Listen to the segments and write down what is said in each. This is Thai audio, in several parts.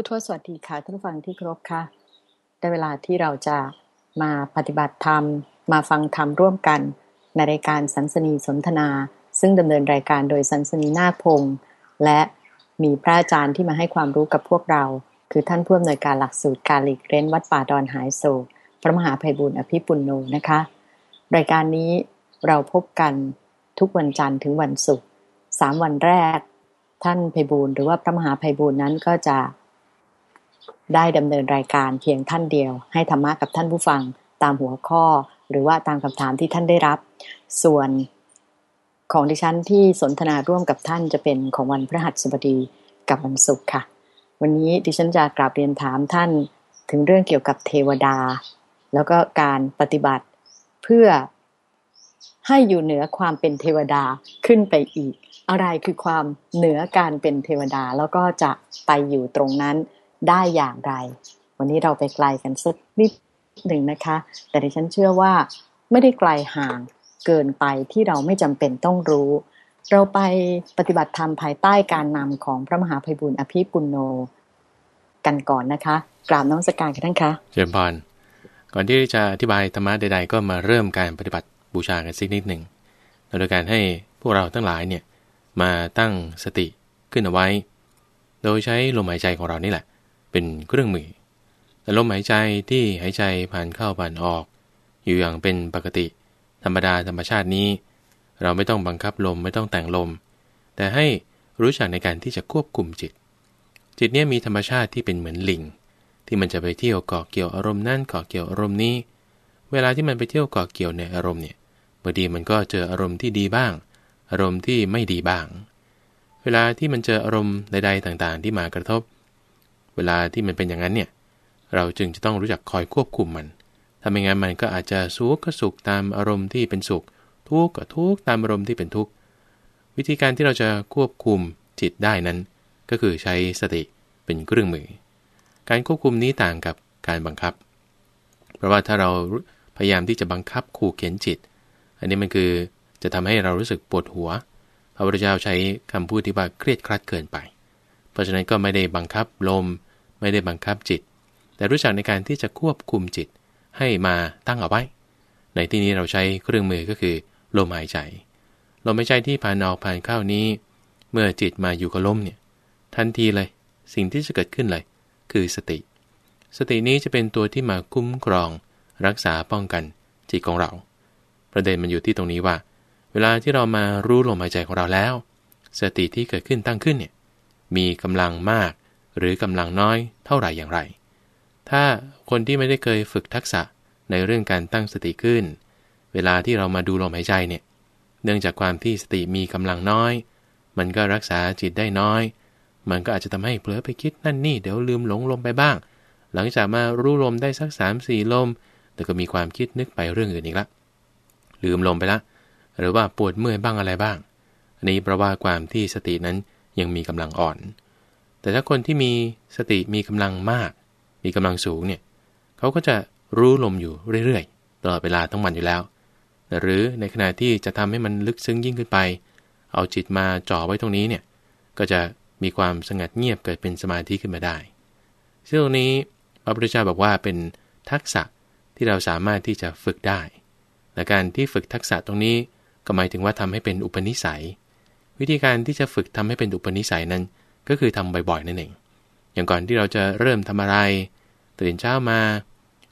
ผู้ทวสวัสดีค่ะท่านผู้ฟังที่ครบค่ะได้เวลาที่เราจะมาปฏิบัติธรรม มาฟังธรรมร่วมกัน ในรายการสันสนีสนทนา ซึ่งดำเนินรายการโดยสันสนีนาคพงษ์และมีพระอาจารย์ที่มาให้ความรู้กับพวกเรา คือท่านผู้อำนวยการหลักสูตรการหลีกเร้นวัดป่าดอนหายโศกพระมหาภัยบุญอภิปุณโนนะคะ รายการนี้เราพบกันทุกวันจันทร์ถึงวันศุกร์สามวันแรก ท่านภัยบุญหรือว่าพระมหาภัยบุญนั้นก็จะ ได้ดำเนินรายการเพียงท่านเดียว ให้ธรรมะกับท่านผู้ฟังตามหัวข้อ หรือว่าตามคำถามที่ท่านได้รับ ส่วนของดิฉันที่สนทนาร่วมกับท่านจะเป็นของวันพฤหัสบดีกับวันศุกร์ค่ะ วันนี้ดิฉันจะกราบเรียนถามท่านถึงเรื่องเกี่ยวกับเทวดา แล้วก็การปฏิบัติเพื่อให้อยู่เหนือความเป็นเทวดาขึ้นไปอีก อะไรคือความเหนือการเป็นเทวดาแล้วก็จะไปอยู่ตรงนั้น ได้อย่างไร วันนี้เราไปไกลกันสักนิดหนึ่งนะคะ แต่ดิฉันเชื่อว่าไม่ได้ไกลห่างเกินไปที่เราไม่จำเป็นต้องรู้ เราไปปฏิบัติธรรมภายใต้การนำของพระมหาภัยบุญอภิปุณโนกันก่อนนะคะ กราบน้องสการกันท่านคะเชิญพรก่อนที่จะอธิบายธรรมะใด ๆ ก็มาเริ่มการปฏิบัติบูชากันสักนิดหนึ่งโดยการให้พวกเราทั้งหลายเนี่ยมาตั้งสติขึ้นเอาไว้ โดยใช้ลมหายใจของเรานี่แหละ เป็นเครื่องมือ แต่ลมหายใจที่หายใจผ่านเข้าผ่านออก อยู่อย่างเป็นปกติ ธรรมดาธรรมชาตินี้ เราไม่ต้องบังคับลมไม่ต้องแต่งลม แต่ให้รู้จักในการที่จะควบคุมจิต จิตนี้มีธรรมชาติที่เป็นเหมือนลิง ที่มันจะไปเที่ยวเกาะเกี่ยวอารมณ์นั่นเกาะเกี่ยวอารมณ์นี้ เวลาที่มันไปเที่ยวเกาะเกี่ยวในอารมณ์เนี่ยบางทีมันก็เจออารมณ์ที่ดีบ้าง อารมณ์ที่ไม่ดีบ้าง เวลาที่มันเจออารมณ์ใด ๆ ต่างๆ ที่มากระทบ เวลาที่มันเป็นอย่างนั้นเนี่ยเราจึงจะต้องรู้จักคอยควบคุมมัน ถ้าไม่งั้นมันก็อาจจะสุขก็สุขตามอารมณ์ที่เป็นสุข ทุกข์ก็ทุกข์ตามอารมณ์ที่เป็นทุกข์ วิธีการที่เราจะควบคุมจิตได้นั้น ก็คือใช้สติเป็นเครื่องมือ การควบคุมนี้ต่างกับการบังคับ เพราะว่าถ้าเราพยายามที่จะบังคับขู่เข็นจิต อันนี้มันคือจะทำให้เรารู้สึกปวดหัว พระพุทธเจ้าใช้คำพูดที่ว่าเครียดครัดเกินไป เพราะฉะนั้นก็ไม่ได้บังคับลม ไม่ได้บังคับจิต แต่รู้จักในการที่จะควบคุมจิตให้มาตั้งเอาไว้ ในที่นี้เราใช้เครื่องมือก็คือลมหายใจ ลมหายใจที่ผ่านออกผ่านเข้านี้ เมื่อจิตมาอยู่กับลมเนี่ยทันทีเลย สิ่งที่จะเกิดขึ้นเลย คือสติ สตินี้จะเป็นตัวที่มาคุ้มครอง รักษาป้องกันจิตของเรา ประเด็นมันอยู่ที่ตรงนี้ว่า เวลาที่เรามารู้ลมหายใจของเราแล้ว สติที่เกิดขึ้นตั้งขึ้นเนี่ยมีกำลังมาก หรือกำลังน้อยเท่าไหร่อย่างไร ถ้าคนที่ไม่ได้เคยฝึกทักษะในเรื่องการตั้งสติขึ้น เวลาที่เรามาดูลมหายใจเนี่ย เนื่องจากความที่สติมีกำลังน้อย มันก็รักษาจิตได้น้อย มันก็อาจจะทำให้เผลอไปคิดนั่นนี่เดี๋ยวลืมหลงลมไปบ้าง หลังจากมารู้ลมได้สัก3ามสี่ลม แต่ก็มีความคิดนึกไปเรื่องอื่นอีกละ ลืมลมไปละ หรือว่าปวดเมื่อยบ้างอะไรบ้าง อันนี้เพราะว่าความที่สตินั้นยังมีกำลังอ่อน แต่ถ้าคนที่มีสติมีกำลังมาก มีกำลังสูงเนี่ยเขาก็จะรู้ลมอยู่เรื่อยๆตลอดเวลาทั้งวันอยู่แล้ว หรือในขณะที่จะทำให้มันลึกซึ้งยิ่งขึ้นไป เอาจิตมาจ่อไว้ตรงนี้เนี่ยก็จะมีความสงัดเงียบเกิดเป็นสมาธิขึ้นมาได้ซึ่งตรงนี้พระพุทธเจ้าบอกว่าเป็นทักษะที่เราสามารถที่จะฝึกได้และการที่ฝึกทักษะตรงนี้ก็หมายถึงว่าทำให้เป็นอุปนิสัย วิธีการที่จะฝึกทำให้เป็นอุปนิสัยนั้น ก็คือทำบ่อยๆนั่นเองอย่างก่อนที่เราจะเริ่มทำอะไร ตื่นเช้ามา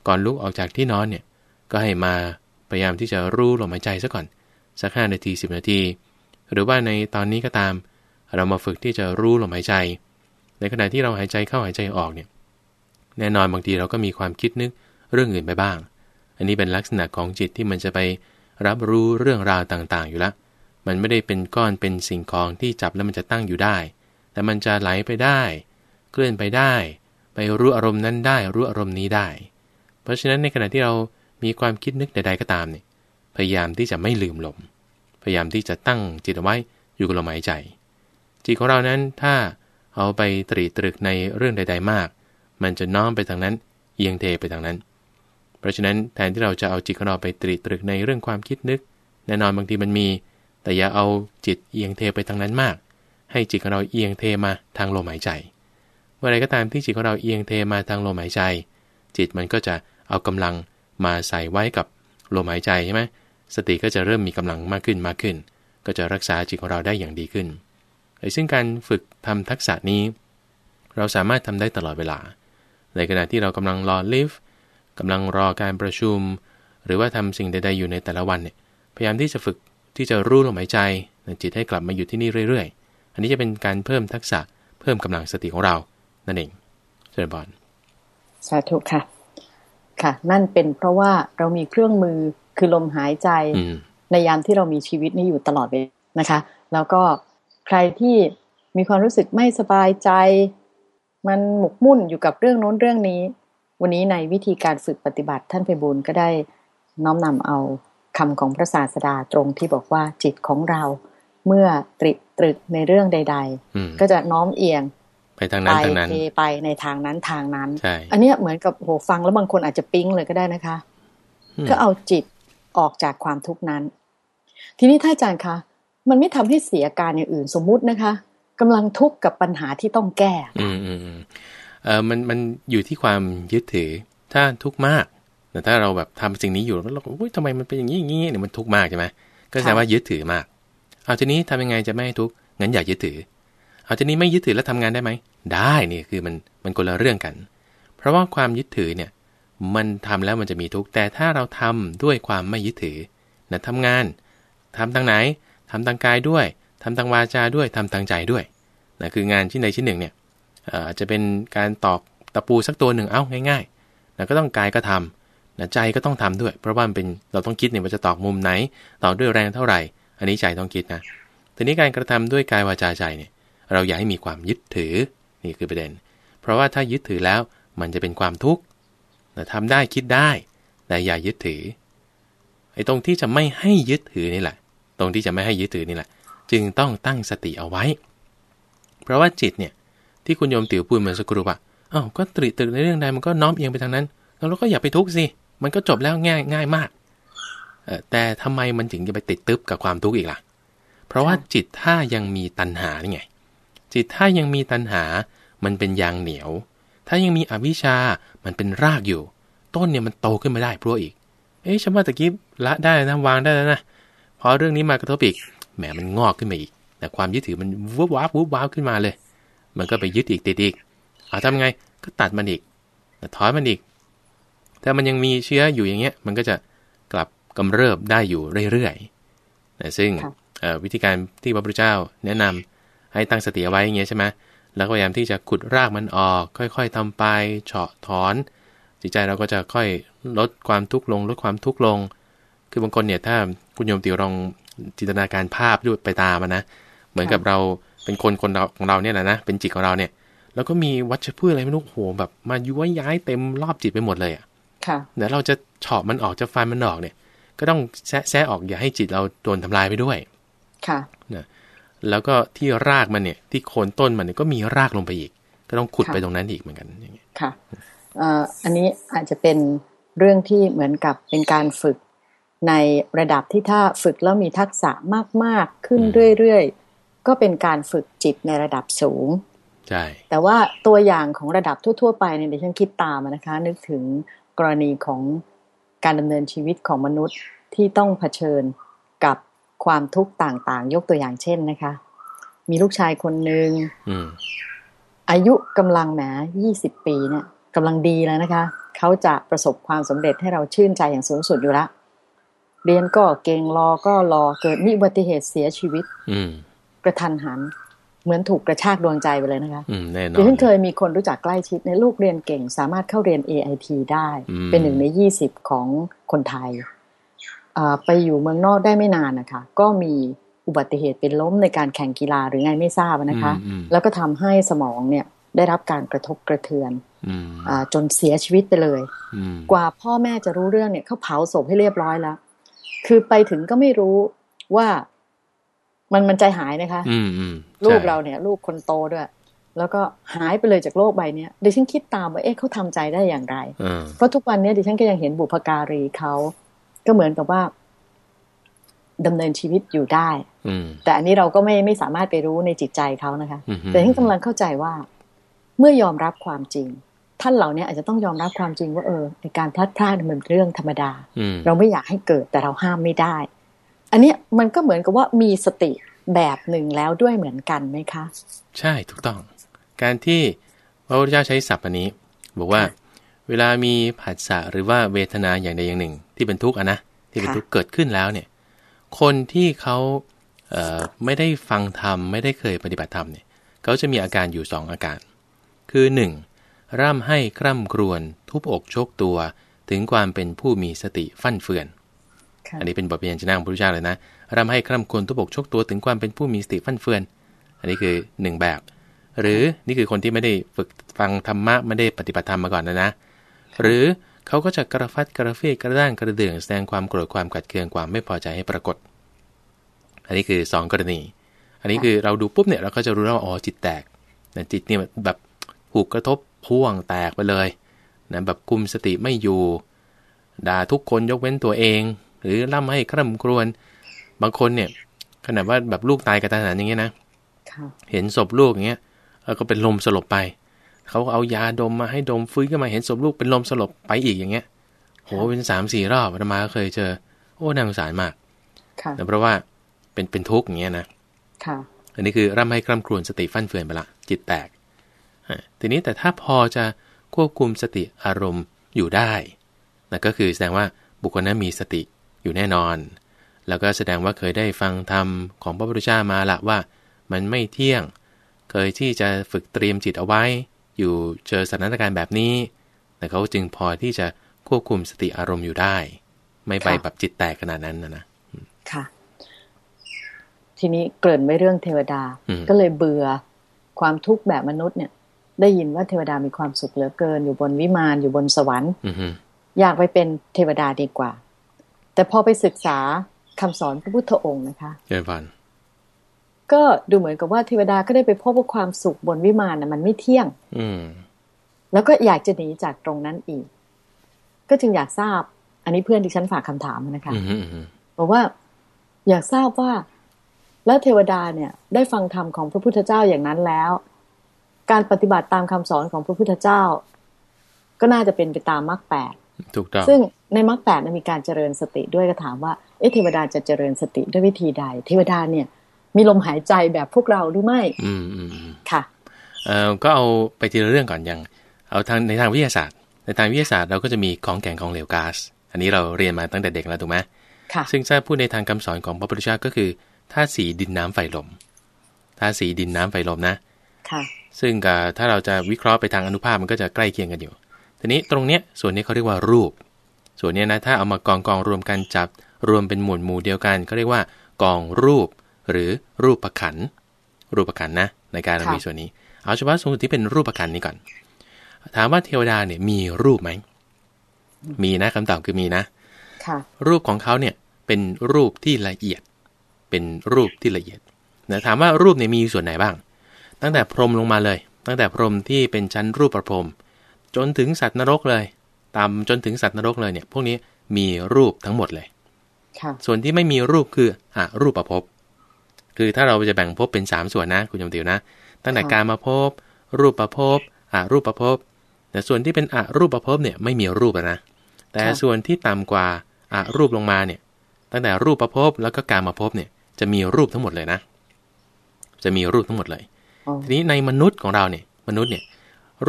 ก่อนลุกออกจากที่นอนเนี่ยก็ให้มาพยายามที่จะรู้ลมหายใจซะก่อน สักห้านาที 10 นาที หรือว่าในตอนนี้ก็ตาม เรามาฝึกที่จะรู้ลมหายใจ ในขณะที่เราหายใจเข้าหายใจออกเนี่ยแน่นอนบางทีเราก็มีความคิดนึกเรื่องอื่นไปบ้าง อันนี้เป็นลักษณะของจิตที่มันจะไปรับรู้เรื่องราวต่างๆ อยู่ล้วมันไม่ได้เป็นก้อนเป็นสิ่งของที่จับแล้วมันจะตั้งอยู่ได้ แต่มันจะไหลไปได้ เคลื่อนไปได้ ไปรู้อารมณ์นั้นได้ รู้อารมณ์นี้ได้ เพราะฉะนั้นในขณะที่เรามีความคิดนึกใดๆก็ตามเนี่ยพยายามที่จะไม่ลืมลม พยายามที่จะตั้งจิตเอาไว้อยู่กับลมหายใจ จิตของเรานั้นถ้าเอาไปตรีตรึกในเรื่องใด ๆ มาก มันจะน้อมไปทางนั้น เอียงเทไปทางนั้น เพราะฉะนั้นแทนที่เราจะเอาจิตของเราไปตรีตรึกในเรื่องความคิดนึก แน่นอนบางทีมันมี แต่อย่าเอาจิตเอียงเทไปทางนั้นมาก ให้จิตของเราเอียงเทมาทางลมหายใจ เมื่อไรก็ตามที่จิตของเราเอียงเทมาทางลมหายใจ จิตมันก็จะเอากำลังมาใส่ไว้กับลมหายใจใช่ไหมสติก็จะเริ่มมีกำลังมากขึ้นมากขึ้น ก็จะรักษาจิตของเราได้อย่างดีขึ้นซึ่งการฝึกทำทักษะนี้ เราสามารถทำได้ตลอดเวลา ในขณะที่เรากำลังรอลิฟต์กำลังรอการประชุม หรือว่าทำสิ่งใดๆอยู่ในแต่ละวันเนี่ยพยายามที่จะฝึกที่จะรู้ลมหายใจจิตให้กลับมาอยู่ที่นี่เรื่อยๆ อันนี้จะเป็นการเพิ่มทักษะเพิ่มกำลังสติของเรานั่นเองเชิญบอลสาธุค่ะ ค่ะ นั่นเป็นเพราะว่าเรามีเครื่องมือคือลมหายใจในยามที่เรามีชีวิตนี้อยู่ตลอดเวลานะคะ แล้วก็ใครที่มีความรู้สึกไม่สบายใจ มันหมกมุ่นอยู่กับเรื่องโน้นเรื่องนี้ วันนี้ในวิธีการฝึกปฏิบัติท่านเพบุญก็ได้น้อมนำเอาคำของพระศาสดาตรงที่บอกว่าจิตของเรา เมื่อตริตรึกในเรื่องใด ๆ ก็จะน้อมเอียงไปทางนั้นทางนั้นไปในทางนั้นทางนั้นใช่อันนี้เหมือนกับโหฟังแล้วบางคนอาจจะปิ๊งเลยก็ได้นะคะ ก็เอาจิตออกจากความทุกข์นั้น ทีนี้ท่านอาจารย์คะ มันไม่ทำให้เสียการอย่างอื่นสมมุตินะคะกำลังทุกข์กับปัญหาที่ต้องแก้ อืมอืมเออมันมันอยู่ที่ความยึดถือ ถ้าทุกข์มาก แต่ถ้าเราแบบทำสิ่งนี้อยู่แล้วเราอุ้ยทำไมมันเป็นอย่างนี้อย่างนี้เนี่ยมันทุกข์มากใช่ไหมก็แสดงว่ายึดถือมาก เอาทีนี้ทำยังไงจะไม่ให้ทุกข์งั้นอย่ายึดถือ เอาทีนี้ไม่ยึดถือแล้วทำงานได้ไหม ได้นี่คือมันมันคนละเรื่องกัน เพราะว่าความยึดถือเนี่ยมันทำแล้วมันจะมีทุกข์แต่ถ้าเราทำด้วยความไม่ยึดถือนะทำงานทำทางไหนทำทางกายด้วยทำทางวาจาด้วยทำทางใจด้วยนะคืองานชิ้นใดชิ้นหนึ่งเนี่ยอาจจะเป็นการตอกตะปูสักตัวหนึ่งเอ้าง่ายๆนะก็ต้องกายก็ทำนะใจก็ต้องทำด้วย เพราะว่าเป็นเราต้องคิดเนี่ยว่าจะตอกมุมไหนตอกด้วยแรงเท่าไหร่ อันนี้ใจต้องคิดนะทีนี้การกระทำด้วยกายวาจาใจเนี่ยเราอยากให้มีความยึดถือนี่คือประเด็น เพราะว่าถ้ายึดถือแล้วมันจะเป็นความทุกข์ทำได้คิดได้ แต่อย่ายึดถือไอ้ตรงที่จะไม่ให้ยึดถือนี่แหละ ตรงที่จะไม่ให้ยึดถือนี่แหละ จึงต้องตั้งสติเอาไว้ เพราะว่าจิตเนี่ยที่คุณโยมติ๋วพูดเหมือนสกรุปอะอ้าวก็ตรีตึกในเรื่องใดมันก็น้อมเอียงไปทางนั้น แล้วเราก็อย่าไปทุกข์สิ มันก็จบแล้วง่ายง่ายมาก แต่ทำไมมันถึงจะไปติดตึ๊บกับความทุกข์อีกล่ะ เพราะว่าจิตถ้ายังมีตัณหานี่ไง จิตถ้ายังมีตัณหา มันเป็นยางเหนียว ถ้ายังมีอวิชชามันเป็นรากอยู่ ต้นเนี่ยมันโตขึ้นมาได้เพราะอีก เอ๊ะฉันว่าตะกี้ละได้นะวางได้แล้วนะ พอเรื่องนี้มากระทบอีก แหมมันงอกขึ้นมาอีก แต่ความยึดถือมันวุบวับวุบวับขึ้นมาเลย มันก็ไปยึดอีกติดอีก เอาทำไง ก็ตัดมันอีกถอนมันอีกถ้ามันยังมีเชื้ออยู่อย่างเงี้ย มันก็จะ กลับกำเริบได้อยู่เรื่อยๆนะซึ่งวิธีการที่พระพุทธเจ้าแนะนำให้ตั้งสติเอาไว้อย่างเงี้ยใช่ไหมแล้วพยายามที่จะขุดรากมันออก ค่อยๆทำไปเฉาะถอน จิตใจเราก็จะค่อยลดความทุกข์ลง ลดความทุกข์ลง คือบางคนเนี่ยถ้าคุณโยมติวลองจินตนาการภาพด้วยไปตามนะ เหมือนกับเราเป็นคนคนเราของเราเนี่ยแหละนะเป็นจิตของเราเนี่ย แล้วก็มีวัชพืชอะไรไม่รู้โหแบบมายุ้ยย้ายเต็มรอบจิตไปหมดเลยอะค่ะเดี๋ยวเราจะเฉาะมันออกจะฟันมันออกเนี่ย ก็ต้องแซะแซะออกอย่าให้จิตเราโดนทำลายไปด้วย ค่ะนะแล้วก็ที่รากมันเนี่ยที่โคนต้นมันเนี่ยก็มีรากลงไปอีก ก็ต้องขุดไปตรงนั้นอีกเหมือนกันอย่างเงี้ยค่ะอันนี้อาจจะเป็นเรื่องที่เหมือนกับเป็นการฝึกในระดับที่ถ้าฝึกแล้วมีทักษะมากๆขึ้นเรื่อยๆ ก็เป็นการฝึกจิตในระดับสูงใช่แต่ว่าตัวอย่างของระดับทั่ว ๆ ไปเนี่ยดิฉันคิดตามนะคะ นึกถึงกรณีของการดำเนินชีวิตของมนุษย์ ที่ต้องเผชิญกับความทุกข์ต่างๆ ยกตัวอย่างเช่นนะคะ มีลูกชายคนหนึ่งอายุกำลังแหมยี่สิบปีเนี่ยกำลังดีแล้วนะคะ เขาจะประสบความสำเร็จให้เราชื่นใจอย่างสูงสุดอยู่แล้วเรียนก็เก่งรอก็รอเกิดมีอุบัติเหตุเสียชีวิตอืกระทันหัน เหมือนถูกกระชากดวงใจไปเลยนะคะแน่นอนดิฉันเคยมีคนรู้จักใกล้ชิดในลูกเรียนเก่ง สามารถเข้าเรียน AIT ได้ เป็นหนึ่งในยี่สิบของคนไทย ไปอยู่เมืองนอกได้ไม่นานนะคะ ก็มีอุบัติเหตุเป็นล้มในการแข่งกีฬาหรือไงไม่ทราบนะคะ แล้วก็ทำให้สมองเนี่ยได้รับการกระทบกระเทือนจนเสียชีวิตไปเลย กว่าพ่อแม่จะรู้เรื่องเนี่ยเขาเผาศพให้เรียบร้อยแล้ว คือไปถึงก็ไม่รู้ว่ามันมันใจหายนะคะอืมลูกเราเนี่ยลูกคนโตด้วย แล้วก็หายไปเลยจากโลกใบเนี้ยดิฉันคิดตามว่าเอ๊ะเขาทำใจได้อย่างไร เพราะทุกวันนี้ดิฉันก็ยังเห็นบุพการีเขา ก็เหมือนกับว่าดำเนินชีวิตอยู่ได้แต่อันนี้เราก็ไม่ไม่สามารถไปรู้ในจิตใจเขานะคะ แต่ที่กำลังเข้าใจว่า เมื่อยอมรับความจริง ท่านเหล่านี้อาจจะต้องยอมรับความจริงว่าเออในการพลัดพรากมันเป็นเรื่องธรรมดาอืมเราไม่อยากให้เกิดแต่เราห้ามไม่ได้ อันเนี้ยมันก็เหมือนกับว่ามีสติแบบหนึ่งแล้วด้วยเหมือนกันไหมคะ ใช่ถูกต้อง การที่พระพุทธเจ้าใช้ศัพท์อันนี้ บอกว่า เวลามีผัสสะหรือว่าเวทนาอย่างใดอย่างหนึ่ง ที่เป็นทุกข์อะนะที่เป็นค่ะทุกข์เกิดขึ้นแล้วเนี่ย คนที่เขาเอ่อไม่ได้ฟังธรรมไม่ได้เคยปฏิบัติธรรมเนี่ยเขาจะมีอาการอยู่สองอาการ คือหนึ่งร่ำให้คร่ำครวญทุบอกชกตัว ถึงความเป็นผู้มีสติฟั่นเฟือนค่ะอันนี้เป็นบทเรียนชนะของพระพุทธเจ้าเลยนะร่ำให้คร่ำครวญทุบอกชกตัวถึงความเป็นผู้มีสติฟั่นเฟือน อันนี้คือหนึ่งแบบ หรือนี่คือคนที่ไม่ได้ฝึกฟังธรรมะไม่ได้ปฏิบัติธรรมมาก่อนนะนะ หรือเขาก็จะกระฟัดกระเฟียดกระด้างกระเดื่องแสดงความโกรธความกัดเคืองความไม่พอใจให้ปรากฏ อันนี้คือสองกรณี อันนี้คือเราดูปุ๊บเนี่ยเราก็จะรู้แล้วว่าอ๋อจิตแตกนะจิตเนี่ยแบบถูกกระทบพ่วงแตกไปเลยนะแบบคุมสติไม่อยู่ด่าทุกคนยกเว้นตัวเอง หรือล่ำให้คร่ำครวญบางคนเนี่ยขนาดว่าแบบลูกตายกระทันหันอย่างเงี้ยนะค่ะเห็นศพลูกอย่างเงี้ยเออก็เป็นลมสลบไป เขาก็เอายาดมมาให้ดมฟื้นขึ้นมาเห็นศพลูกเป็นลมสลบไปอีกอย่างเงี้ย โหเป็นสามสี่รอบอาตมาก็เคยเจอ โอ้น่าสงสารมากค่ะแต่เพราะว่าเป็นเป็นทุกข์อย่างเงี้ยนะค่ะอันนี้คือร่ำให้คร่ำครวญสติฟั่นเฟือนไปละจิตแตกอะทีนี้แต่ถ้าพอจะควบคุมสติอารมณ์อยู่ได้นะก็คือแสดงว่าบุคคลนั้นมีสติอยู่แน่นอน แล้วก็แสดงว่าเคยได้ฟังธรรมของพระพุทธเจ้ามาละว่า มันไม่เที่ยง เคยที่จะฝึกเตรียมจิตเอาไว้ อยู่เจอสถานการณ์แบบนี้แต่เขาจึงพอที่จะควบคุมสติอารมณ์อยู่ได้ ไม่ไปค่ะแบบจิตแตกขนาดนั้นนะนะค่ะ ทีนี้เกริ่นไว้เรื่องเทวดาอืมก็เลยเบื่อความทุกข์แบบมนุษย์เนี่ย ได้ยินว่าเทวดามีความสุขเหลือเกิน อยู่บนวิมานอยู่บนสวรรค์อือฮึอยากไปเป็นเทวดาดีกว่า แต่พอไปศึกษาคำสอนพระพุทธองค์นะคะเจริญพร ก็ดูเหมือนกับว่าเทวดาก็ได้ไปพบว่าความสุขบนวิมานน่ะมันไม่เที่ยง อืม แล้วก็อยากจะหนีจากตรงนั้นอีก ก็จึงอยากทราบ อันนี้เพื่อนที่ฉันฝากคำถามมานะคะอือฮึอือฮึบอกว่า อยากทราบว่า แล้วเทวดาเนี่ย ได้ฟังธรรมของพระพุทธเจ้าอย่างนั้นแล้ว การปฏิบัติตามคำสอนของพระพุทธเจ้า ก็น่าจะเป็นไปตามมรรคแปดถูกต้องซึ่งในมรรคแปดนั้นมีการเจริญสติด้วยก็ถามว่าเอ๊ะเทวดาจะเจริญสติด้วยวิธีใด เทวดาเนี่ย มีลมหายใจแบบพวกเราหรือไม่อืมอืมอืมค่ะเอ่อก็เอาไปทีละเรื่องก่อนอย่าง เอาทางในทางวิทยาศาสตร์ ในทางวิทยาศาสตร์เราก็จะมีของแข็งของเหลวก๊าซอันนี้เราเรียนมาตั้งแต่เด็กแล้วถูกไหมค่ะ ซึ่งถ้าพูดในทางคำสอนของพระพุทธเจ้าก็คือธาตุสีดินน้ำไฟลมธาตุสีดินน้ำไฟลมนะ ค่ะ ซึ่งก็ถ้าเราจะวิเคราะห์ไปทางอนุภาคมันก็จะใกล้เคียงกันอยู่ทีนี้ตรงเนี้ยส่วนนี้เขาเรียกว่ารูป ส่วนเนี้ยนะถ้าเอามากองกองรวมกันจับรวมเป็นหมวดหมู่เดียวกันเขาเรียกว่ากองรูป หรือรูปประขันธ์รูปประขันธ์นะ ในการเราค่ะมีส่วนนี้ เอาเฉพาะส่วนที่เป็นรูปประขันธ์นี้ก่อน ถามว่าเทวดาเนี่ยมีรูปไหม มีนะคำตอบคือมีนะค่ะรูปของเขาเนี่ยเป็นรูปที่ละเอียด เป็นรูปที่ละเอียดนะถามว่ารูปเนี่ยมีส่วนไหนบ้าง ตั้งแต่พรหมลงมาเลย ตั้งแต่พรหมที่เป็นชั้นรูปประพรหมจนถึงสัตว์นรกเลย ตามจนถึงสัตว์นรกเลยเนี่ย พวกนี้มีรูปทั้งหมดเลยค่ะส่วนที่ไม่มีรูปคืออะรูปประพบ คือถ้าเราจะแบ่งภพเป็น 3 ส่วนนะคุณยมติวนะ ตั้งแต่ค่ะการมาภพรูปประภพอะรูปประภพแต่ส่วนที่เป็นอะรูปประภพเนี่ยไม่มีรูปอะนะ แต่ส่วนที่ต่ำกว่าอะรูปลงมาเนี่ย ตั้งแต่รูปประภพแล้วก็การมาภพเนี่ยจะมีรูปทั้งหมดเลยนะ จะมีรูปทั้งหมดเลยอ๋อทีนี้ในมนุษย์ของเราเนี่ย มนุษย์เนี่ย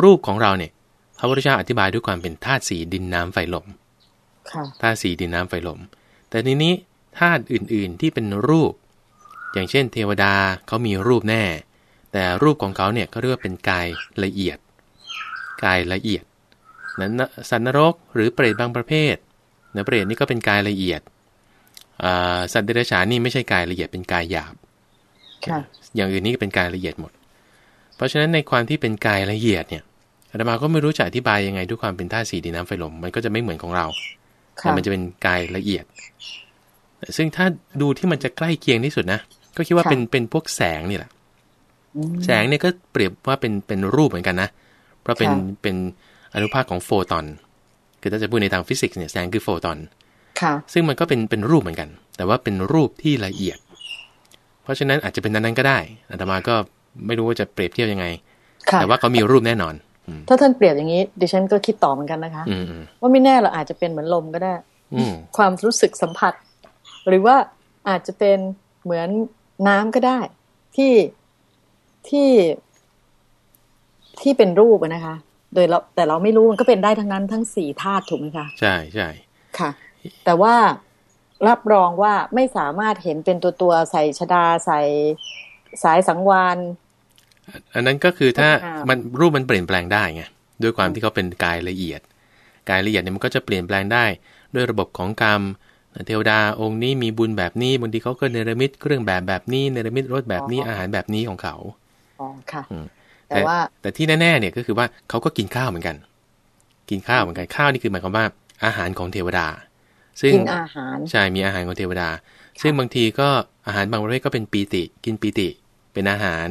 รูปของเราเนี่ยพระพุทธเจ้าอธิบายด้วยความเป็นธาตุสีดินน้ำไฟลมค่ะธาตุสีดินน้ำไฟลม แต่ทีนี้ธาตุอื่นๆที่เป็นรูป อย่างเช่น เทวดาเขามีรูปแน่ แต่รูปของเขาเนี่ยเขาเรียกว่าเป็นกายละเอียด กายละเอียดนั้นนะสัตว์นรกหรือเปรตบางประเภทนะเปรตนี่ก็เป็นกายละเอียดอ่าสัตว์เดรัจฉานนี่ไม่ใช่กายละเอียดเป็นกายหยาบค่ะอย่างอื่นนี่ก็เป็นกายละเอียดหมด เพราะฉะนั้นในความที่เป็นกายละเอียดเนี่ยอาตมาก็ไม่รู้จะอธิบายยังไงด้วยความเป็นธาตุสีดินน้ำไฟลมมันก็จะไม่เหมือนของเราแต่ค่ะมันจะเป็นกายละเอียด ซึ่งถ้าดูที่มันจะใกล้เคียงที่สุดนะ ก็คิดว่าค่ะเป็นเป็นพวกแสงนี่แหละอืมแสงเนี่ยก็เปรียบว่าเป็นเป็นรูปเหมือนกันนะ เพราะเป็นค่ะเป็นอนุภาคของโฟตอน คือถ้าจะพูดในทางฟิสิกส์เนี่ยแสงคือโฟตอนค่ะ ซึ่งมันก็เป็นเป็นรูปเหมือนกัน แต่ว่าเป็นรูปที่ละเอียด เพราะฉะนั้นอาจจะเป็นนั้นๆก็ได้อาตมาก็ไม่รู้ว่าจะเปรียบเทียบยังไงค่ะแต่ว่าเขามีรูปแน่นอนอืมถ้าท่านเปรียบอย่างนี้ดิฉันก็คิดต่อเหมือนกันนะคะอืมอืมว่าไม่แน่เราอาจจะเป็นเหมือนลมก็ได้อืมความรู้สึกสัมผัส หรือว่าอาจจะเป็นเหมือน น้ำก็ได้ ที่ที่ที่เป็นรูปอะนะคะ โดยเราแต่เราไม่รู้มันก็เป็นได้ทั้งนั้นทั้งสี่ธาตุถูกไหมคะ ใช่ใช่ค่ะ แต่ว่ารับรองว่าไม่สามารถเห็นเป็นตัวตัวๆใส่ชดาใส่สายสังวานอันนั้นก็คือถ้าค่ะมันรูปมันเปลี่ยนแปลงได้ไงด้วยความที่เขาเป็นกายละเอียด กายละเอียดเนี่ยมันก็จะเปลี่ยนแปลงได้ ด้วยระบบของกรรม เทวดาองค์นี้มีบุญแบบนี้บางทีเขาก็เนรมิตเครื่องแบบแบบนี้เนรมิตรถแบบนี้อาหารแบบนี้ของเขาอ๋อค่ะอืมแต่ว่าแต่ที่แน่ๆเนี่ยก็คือว่าเขาก็กินข้าวเหมือนกัน กินข้าวเหมือนกันข้าวนี่คือหมายความว่าอาหารของเทวดา ซึ่งกินอาหารใช่มีอาหารของเทวดา ซึ่งบางทีก็อาหารบางประเภทก็เป็นปีติ กินปีติ เป็นอาหาร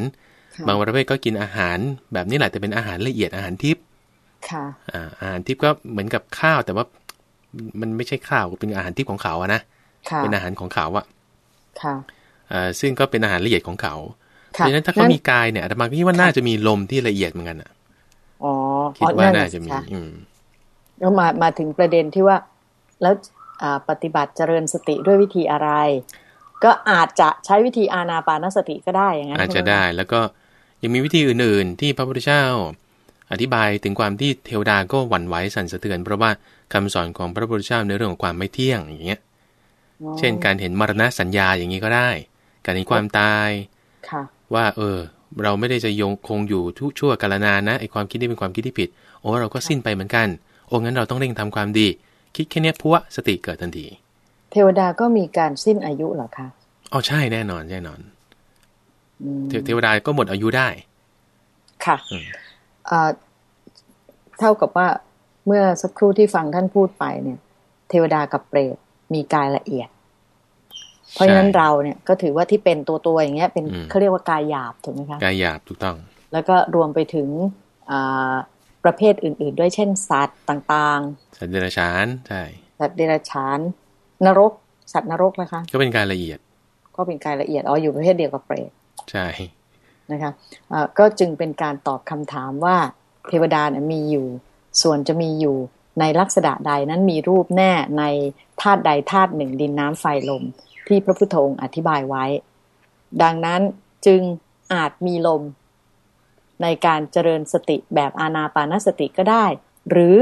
ค่ะบางประเภทก็กินอาหารแบบนี้แหละแต่เป็นอาหารละเอียดอาหารทิพย์ค่ะอ่าอาหารทิพย์ก็เหมือนกับข้าวแต่ว่า มันไม่ใช่ข้าวเป็นอาหารทิพย์ของเขาอะนะค่ะเป็นอาหารของเขาอะค่ะอ่าซึ่งก็เป็นอาหารละเอียดของเขาเพค่ะราะฉะนั้นถ้าเขามีกายเนี่ยอาตมาก็คิดว่าน่าจะมีลมที่ละเอียดเหมือนกันอะอ๋อคิดว่าอ๋อน่าจะมีค่อืมแล้วมามาถึงประเด็นที่ว่า แล้วอ่าปฏิบัติเจริญสติด้วยวิธีอะไร ก็อาจจะใช้วิธีอานาปานสติก็ได้อย่างนั้นอาจจะใช่หมได้ แล้วก็ยังมีวิธีอื่น ๆ ที่พระพุทธเจ้า อธิบายถึงความที่เทวดาก็หวั่นไหวสั่นสะเทือน เพราะว่า คำสอนของพระพุทธเจ้าในเรื่องของความไม่เที่ยงอย่างเงี้ยอ๋อเช่นการเห็นมรณะสัญญาอย่างนี้ก็ได้ การเห็นความตายค่ะ ว่า เออ เราไม่ได้จะยงคงอยู่ทุกชั่วกาลนานนะไอความคิดนี้เป็นความคิดที่ผิด โอ้เราก็สิ้นไปเหมือนกันโอ้งั้นเราต้องเร่งทำความดี คิดแค่เนี้ยพัวสติเกิดทันที เทวดาก็มีการสิ้นอายุเหรอคะอ๋อใช่แน่นอนแน่นอนอืมเทเทวดาก็หมดอายุได้ ค่ะอืมอ่าเท่ากับว่า เมื่อสักครู่ที่ฟังท่านพูดไปเนี่ย เทวดากับเปรตมีกายละเอียด เพราะฉะนั้นใช่เราเนี่ยก็ถือว่าที่เป็นตัวตัวๆอย่างเงี้ย เป็นอืมเขาเรียกว่ากายหยาบถูกไหมคะกายหยาบถูกต้อง แล้วก็รวมไปถึงอ่าประเภทอื่น ๆ ด้วยเช่นสัตว์ต่างสัตว์เดรัจฉานใช่ๆสัตว์เดรัจฉานนรก สัตว์นรกนะคะ ก็เป็นการละเอียด ก็เป็นกายละเอียดอ๋ออยู่ประเภทเดียวกับเปรตใช่นะคะอ่าก็จึงเป็นการตอบคำถามว่าเทวดาเนี่ยมีอยู่ ส่วนจะมีอยู่ในลักษณะใดนั้นมีรูปแน่ในธาตุใดธาตุหนึ่งดินน้ำไฟลม ที่พระพุทธองค์อธิบายไว้ ดังนั้นจึงอาจมีลม ในการเจริญสติแบบอานาปานสติก็ได้ หรือ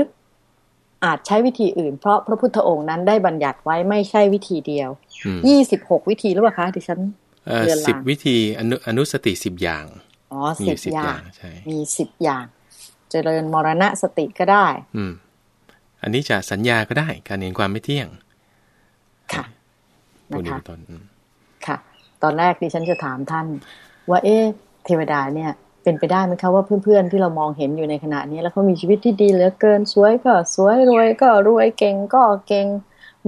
อาจใช้วิธีอื่น เพราะพระพุทธองค์นั้นได้บัญญัติไว้ไม่ใช่วิธีเดียวอืมยี่สิบหกวิธีหรือเปล่าคะดิฉันเอ่อเรือนรางสิบวิธีอนุอนุสติสิบอย่างอ๋อมีสิอบยู่สิบออย่างย่างใช่มีสิบอย่าง เจริญมรณะสติก็ได้ อืม อันนี้จะสัญญาก็ได้ การเห็นความไม่เที่ยง ค่ะพวกนะนี้คะเป็นต้นอืมค่ะ ตอนแรกดิฉันจะถามท่าน ว่า เอ๊ะเทวดาเนี่ย เป็นไปได้ไหมคะว่าเพื่อนๆที่เรามองเห็นอยู่ในขณะนี้ แล้วเขามีชีวิตที่ดีเหลือเกินสวยก็สวยรวยก็รวยเก่งก็เก่ง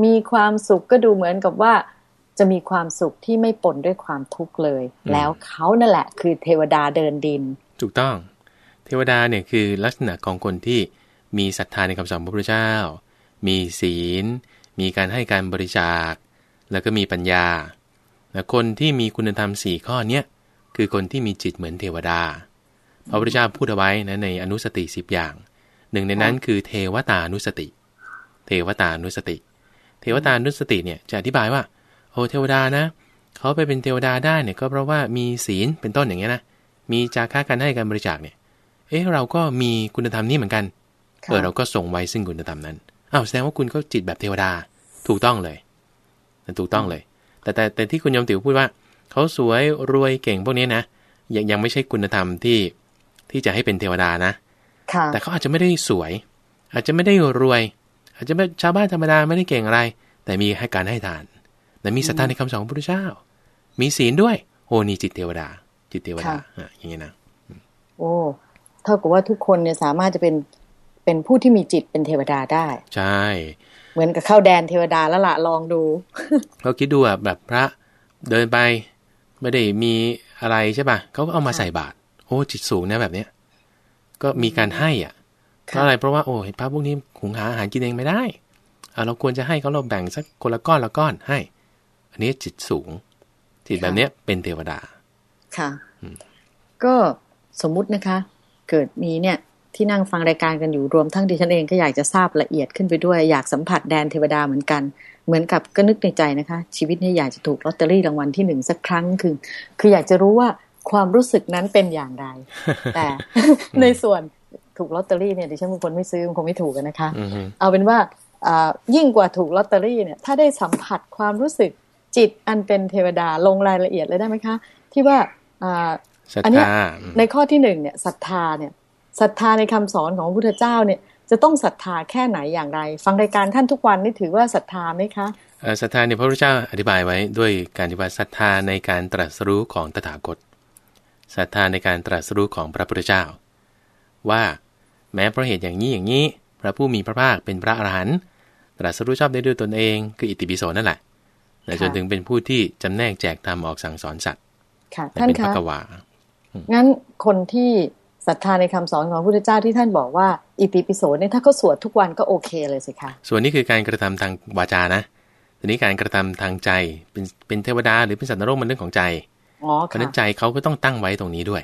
มีความสุขก็ดูเหมือนกับว่าจะมีความสุขที่ไม่ปนด้วยความทุกข์เลย แล้วเขานั่นแหละ คือเทวดาเดินดิน ถูกต้อง เทวดาเนี่ยคือลักษณะของคนที่มีศรัทธาในคำสอนพระพุทธเจ้า มีศีล มีการให้การบริจาค แล้วก็มีปัญญา และคนที่มีคุณธรรมสี่ข้อเนี้ยคือคนที่มีจิตเหมือนเทวดา พระพุทธเจ้าพูดเอาไว้นะในอนุสติสิบอย่าง หนึ่งในนั้นคือเทวตานุสติ เทวตานุสติ เทวตานุสติเนี่ยจะอธิบายว่า โอ้เทวดานะ เขาไปเป็นเทวดาได้เนี่ยก็เพราะว่ามีศีลเป็นต้นอย่างเงี้ยนะ มีจาค่าการให้การบริจาคเนี่ย เอ๊ะเราก็มีคุณธรรมนี้เหมือนกันค่ะเออเราก็ส่งไว้ซึ่งคุณธรรมนั้นอ้าวแสดงว่าคุณก็จิตแบบเทวดา ถูกต้องเลยถูกต้องเลย แต่แต่แต่ที่คุณยมติ๋วพูดว่า เขาสวยรวยเก่งพวกนี้นะยังยังไม่ใช่คุณธรรมที่ที่จะให้เป็นเทวดานะค่ะแต่เขาอาจจะไม่ได้สวย อาจจะไม่ได้รวย อาจจะเป็นชาวบ้านธรรมดาไม่ได้เก่งอะไร แต่มีให้การให้ทานแต่มีศรัทธาในคำสอนของพระพุทธเจ้า มีศีลด้วยโอ้นี่จิตเทวดา จิตเทวดาอะอย่างนี้นะโอ้ เท่ากับว่าทุกคนเนี่ยสามารถจะเป็นเป็นผู้ที่มีจิตเป็นเทวดาได้ ใช่ เหมือนกับเข้าแดนเทวดาแล้วละลองดูเราคิดดูอะแบบพระเดินไปไม่ได้มีอะไรใช่ป่ะเขาก็เอามาใส่บาตรโอ้จิตสูงนะแบบเนี้ยก็มีการให้อะเพค่ะราะอะไรเพราะว่าโอ้เห็นพระพวกนี้หุงหาอาหารกินเองไม่ได้อะเราควรจะให้เขาเราแบ่งสักคนละก้อนละก้อนให้ อันนี้จิตสูง จิตแบบเนี้ยเป็นเทวดา ค่ะก็สมมุตินะคะ เกิดมีเนี่ยที่นั่งฟังรายการกันอยู่รวมทั้งดิฉันเองก็อยากจะทราบละเอียดขึ้นไปด้วย อยากสัมผัสแดนเทวดาเหมือนกัน เหมือนกับก็นึกในใจนะคะ ชีวิตนี้อยากจะถูกลอตเตอรี่รางวัลที่หนึ่งสักครั้งคือ คืออยากจะรู้ว่าความรู้สึกนั้นเป็นอย่างไร แต่ในส่วนถูกลอตเตอรี่เนี่ยดิฉันเป็นคนไม่ซื้อคงไม่ถูกกันนะคะอือฮึเอาเป็นว่าอ่ายิ่งกว่าถูกลอตเตอรี่เนี่ยถ้าได้สัมผัสความรู้สึกจิตอันเป็นเทวดาลงรายละเอียดเลยได้ไหมคะ ที่ว่าอ่า ศรัทอันเนี้ยธาอืมในข้อที่หนึ่งเนี่ยศรัทธาเนี่ยศรัทธาในคำสอนของพระพุทธเจ้าเนี่ยจะต้องศรัทธาแค่ไหนอย่างไร ฟังรายการท่านทุกวันนี่ถือว่าศรัทธาไหมคะเอ่อศรัทธาเนี่ยพระพุทธเจ้าอธิบายไว้ด้วยการที่ว่าศรัทธาในการตรัสรู้ของตถาคตศรัทธาในการตรัสรู้ของพระพุทธเจ้า ว่าแม้เพราะเหตุอย่างนี้อย่างนี้ พระผู้มีพระภาคเป็นพระอรหันต์ตรัสรู้ชอบได้ด้วยตนเองคืออิติปิโสนั่นแหละและค่ะจนถึงเป็นผู้ที่จำแนกแจกธรรมออกสั่งสอนสัตว์ค่ะและท่านเป็นพคะระกวา งั้นคนที่ศรัทธาในคำสอนของพระพุทธเจ้าที่ท่านบอกว่า อิติปิโสเนี่ยถ้าเขาสวดทุกวันก็โอเคเลยสิคะส่วนนี้คือการกระทำทางวาจานะทีนี้การกระทำทางใจเป็นเป็นเทวดาหรือเป็นสัตว์นรกมันเรื่องของใจอ๋อเพราะฉะค่ะนั้นใจเขาก็ต้องตั้งไว้ตรงนี้ด้วย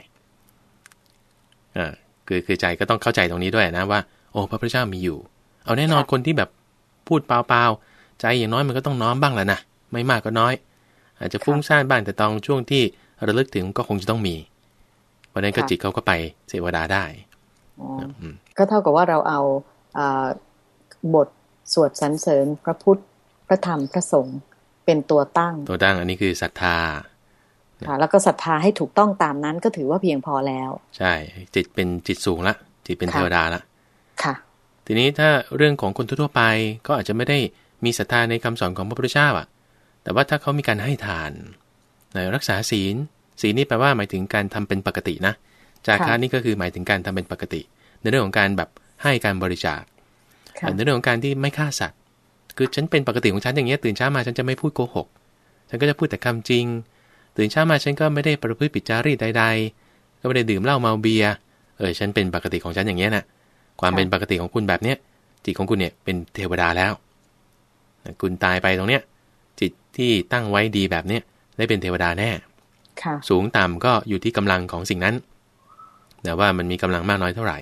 อ่าคือคือใจก็ต้องเข้าใจตรงนี้ด้วยนะว่า โอ้พระพุทธเจ้ามีอยู่ เอาแน่นอนคนที่แบบพูดเปล่าๆใจอย่างน้อยมันก็ต้องน้อมบ้างแหละนะไม่มากก็น้อย อาจจะฟุ้งซ่านบ้างแต่ตองช่วงที่ระลึกถึงก็คงจะต้องมี เพราะฉะนั้นก็จิตเขาก็ไปเสวดาได้อ๋ออืมก็เท่ากับว่าเราเอาอ่าบทสวดสรรเสริญพระพุทธพระธรรมพระสงฆ์เป็นตัวตั้ง ตัวตั้งอันนี้คือศรัทธาค่ะแล้วก็ศรัทธาให้ถูกต้องตามนั้นก็ถือว่าเพียงพอแล้ว ใช่ จิตเป็นจิตสูงละ จิตเป็นค่ะเทวดาละค่ะ ทีนี้ถ้าเรื่องของคนทั่วๆไปก็อาจจะไม่ได้มีศรัทธาในคำสอนของพระพุทธเจ้าอะ แต่ว่าถ้าเขามีการให้ทานในรักษาศีล ศีลนี่แปลว่าหมายถึงการทำเป็นปกตินะจากค่ะการนี่ก็คือหมายถึงการทำเป็นปกติ ในเรื่องของการแบบให้การบริจาคค่ะในเรื่องของการที่ไม่ฆ่าสัตว์ คือฉันเป็นปกติของฉันอย่างเงี้ยตื่นเช้ามาฉันจะไม่พูดโกหก ฉันก็จะพูดแต่คำจริง ตื่นเช้ามาฉันก็ไม่ได้ประพฤติผิดจารีตใด ๆ ก็ไม่ได้ดื่มเหล้าเมาเบียร์เออฉันเป็นปกติของฉันอย่างเงี้ยน่ะ ความเป็นปกติของคุณแบบเนี้ยจิตของคุณเนี่ยเป็นเทวดาแล้วนะคุณตายไปตรงเนี้ยจิตที่ตั้งไว้ดีแบบเนี้ยได้เป็นเทวดาแน่ค่ะ สูงต่ำก็อยู่ที่กำลังของสิ่งนั้นแต่ว่ามันมีกำลังมากน้อยเท่าไหร่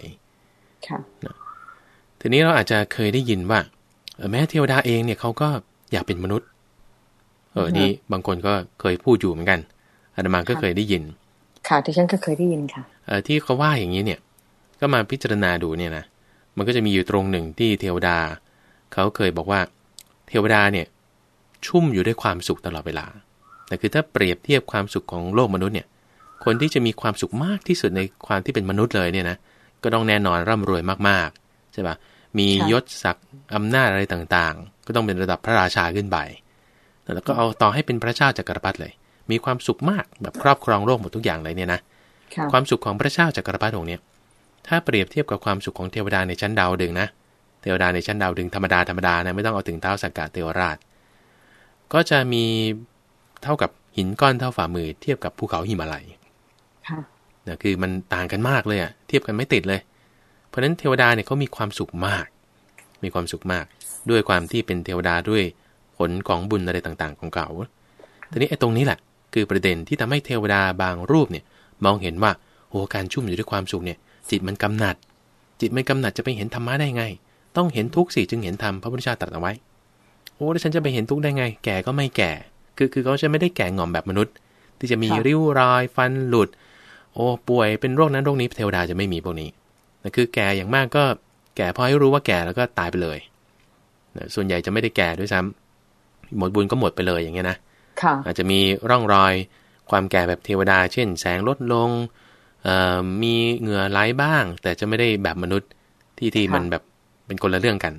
ค่ะทีนี้เราอาจจะเคยได้ยินว่าเออแม้เทวดาเองเนี่ยเขาก็อยากเป็นมนุษย์ เอออือฮะนี่บางคนก็เคยพูดอยู่เหมือนกันอาตมาก็ค่ะเคยได้ยิน ค่ะที่ฉันก็เคยได้ยินค่ะเออที่เขาว่าอย่างนี้เนี่ย ก็มาพิจารณาดูเนี่ยนะมันก็จะมีอยู่ตรงหนึ่งที่เทวดาเขาเคยบอกว่า เทวดาเนี่ย ชุ่มอยู่ด้วยความสุขตลอดเวลา แต่คือถ้าเปรียบเทียบความสุขของโลกมนุษย์เนี่ย คนที่จะมีความสุขมากที่สุดในความที่เป็นมนุษย์เลยเนี่ยนะ ก็ต้องแน่นอนร่ำรวยมากๆใช่ปะมีค่ะยศศักดิ์อำนาจอะไรต่างๆ ก็ต้องเป็นระดับพระราชาขึ้นไป แล้วก็เอาต่อให้เป็นพระเจ้าจักรพรรดิเลย มีความสุขมากแบบครอบครองโลกหมดทุกอย่างเลยเนี่ยนะค่ะความสุขของพระเจ้าจักรพรรดิองค์เนี่ย ถ้าเปรียบเทียบกับความสุขของเทวดาในชั้นดาวดึงส์นะ เทวดาในชั้นดาวดึงส์ธรรมดาธรรมดานะไม่ต้องเอาถึงเท้าสักกะเทวราช ก็จะมี เท่ากับหินก้อนเท่าฝ่ามือเทียบกับภูเขาหิมาลัยค่ะนะคือมันต่างกันมากเลยอะเทียบกันไม่ติดเลย เพราะฉะนั้นเทวดาเนี่ยเขามีความสุขมาก มีความสุขมาก ด้วยความที่เป็นเทวดาด้วยผลของบุญอะไรต่างๆ ของเขาทีนี้ไอ้ตรงนี้แหละ คือประเด็นที่ทำให้เทวดาบางรูปเนี่ยมองเห็นว่าโอ้การชุ่มอยู่ด้วยความสุขเนี่ย จิตมันกำหนัด จิตมันกำหนัดจะไปเห็นธรรมะได้ไง ต้องเห็นทุกข์สิจึงเห็นธรรมพระพุทธเจ้าตรัสเอาไว้โอ้แล้วฉันจะไปเห็นทุกข์ได้ไง แก่ก็ไม่แก่ คือคือเขาจะไม่ได้แก่งอมแบบมนุษย์ ที่จะมีค่ะริ้วรอยฟันหลุด โอ้ป่วยเป็นโรคนั้นโรคนี้เทวดาจะไม่มีพวกนี้นะคือแก่อย่างมากก็แก่พอให้รู้ว่าแก่แล้วก็ตายไปเลยนะส่วนใหญ่จะไม่ได้แก่ด้วยซ้ำหมดบุญก็หมดไปเลยอย่างเงี้ยนะค่ะอาจจะมีร่องรอยความแก่แบบเทวดา เช่น แสงลดลงเอ่อมีเหงื่อไหลบ้าง แต่จะไม่ได้แบบมนุษย์ที่ที่ค่ะมันแบบเป็นคนละเรื่องกัน